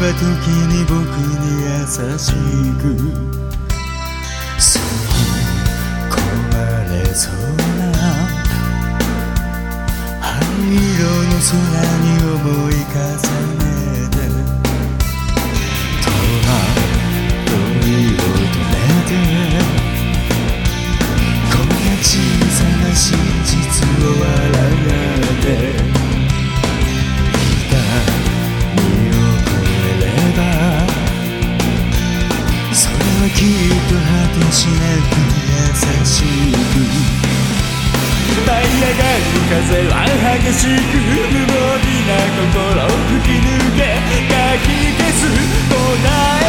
は時に僕に優しく。そう壊れそうな灰色の空に思い重果てしなく優しく舞い上がる風は激しく無防備な心を吹き抜けかき消す答え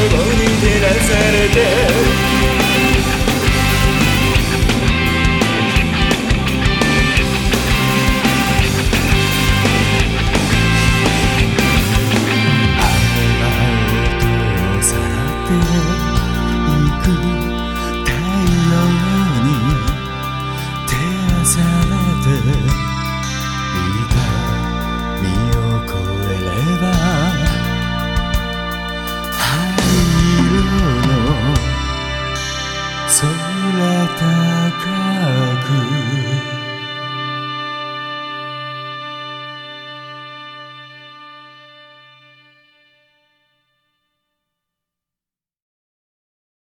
に照らされて。空高く